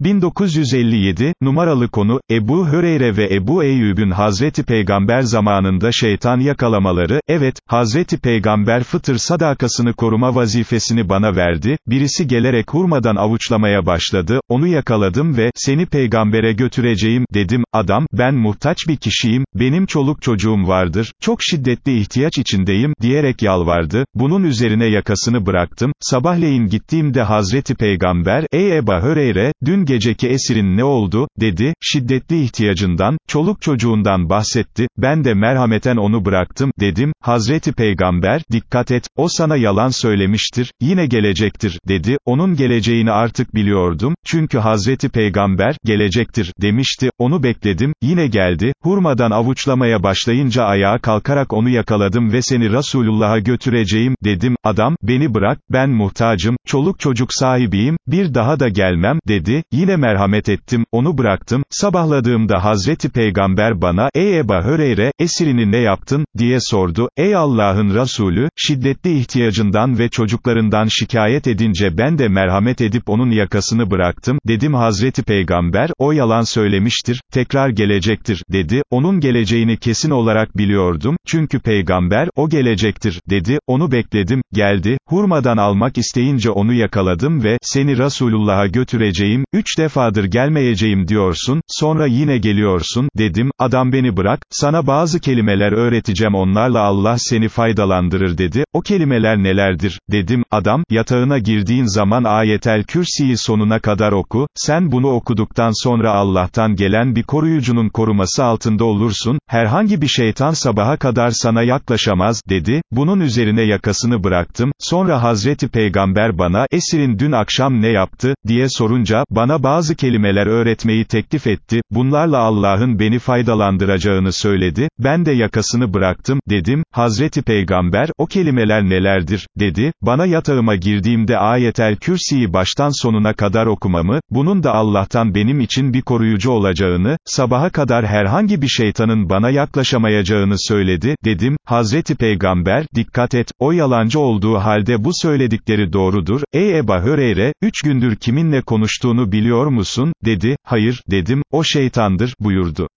1957, numaralı konu, Ebu Höreyre ve Ebu Eyyub'ün Hazreti Peygamber zamanında şeytan yakalamaları, evet, Hazreti Peygamber fıtır sadakasını koruma vazifesini bana verdi, birisi gelerek hurmadan avuçlamaya başladı, onu yakaladım ve, seni peygambere götüreceğim, dedim, adam, ben muhtaç bir kişiyim, benim çoluk çocuğum vardır, çok şiddetli ihtiyaç içindeyim, diyerek yalvardı, bunun üzerine yakasını bıraktım, sabahleyin gittiğimde Hazreti Peygamber, ey Eba Höreyre, dün geceki esirin ne oldu, dedi, şiddetli ihtiyacından, çoluk çocuğundan bahsetti, ben de merhameten onu bıraktım, dedim, Hazreti Peygamber, dikkat et, o sana yalan söylemiştir, yine gelecektir, dedi, onun geleceğini artık biliyordum, çünkü Hazreti Peygamber, gelecektir, demişti, onu bekledim, yine geldi, hurmadan avuçlamaya başlayınca ayağa kalkarak onu yakaladım ve seni Resulullah'a götüreceğim, dedim, adam, beni bırak, ben muhtacım, çoluk çocuk sahibiyim, bir daha da gelmem, dedi, yine merhamet ettim, onu bıraktım, sabahladığımda Hazreti Peygamber bana, ey Eba Höreyre, esirini ne yaptın, diye sordu, ey Allah'ın Resulü, şiddetli ihtiyacından ve çocuklarından şikayet edince ben de merhamet edip onun yakasını bıraktım, dedim Hazreti Peygamber, o yalan söylemiştir, tekrar gelecektir, dedi, onun geleceğini kesin olarak biliyordum, çünkü Peygamber, o gelecektir, dedi, onu bekledim, geldi, hurmadan almak isteyince onu yakaladım ve, seni Resulullah'a götüreceğim, üç defadır gelmeyeceğim diyorsun, sonra yine geliyorsun, dedim, adam beni bırak, sana bazı kelimeler öğreteceğim onlarla Allah seni faydalandırır dedi, o kelimeler nelerdir, dedim, adam, yatağına girdiğin zaman ayetel kürsiyi sonuna kadar oku, sen bunu okuduktan sonra Allah'tan gelen bir koruyucunun koruması altında olursun, herhangi bir şeytan sabaha kadar sana yaklaşamaz, dedi, bunun üzerine yakasını bıraktım, sonra Hazreti Peygamber bana, esirin dün akşam ne yaptı, diye sorunca, bana bazı kelimeler öğretmeyi teklif etti, bunlarla Allah'ın beni faydalandıracağını söyledi, ben de yakasını bıraktım, dedim, Hazreti Peygamber, o kelimeler nelerdir, dedi, bana yatağıma girdiğimde ayetel kürsiyi baştan sonuna kadar okumamı, bunun da Allah'tan benim için bir koruyucu olacağını, sabaha kadar herhangi bir şeytanın bana yaklaşamayacağını söyledi, dedim, Hazreti Peygamber, dikkat et, o yalancı olduğu halde bu söyledikleri doğrudur, ey Eba Höreyre, üç gündür kiminle konuştuğunu biliyor musun, dedi, hayır, dedim, o şeytandır, buyurdu.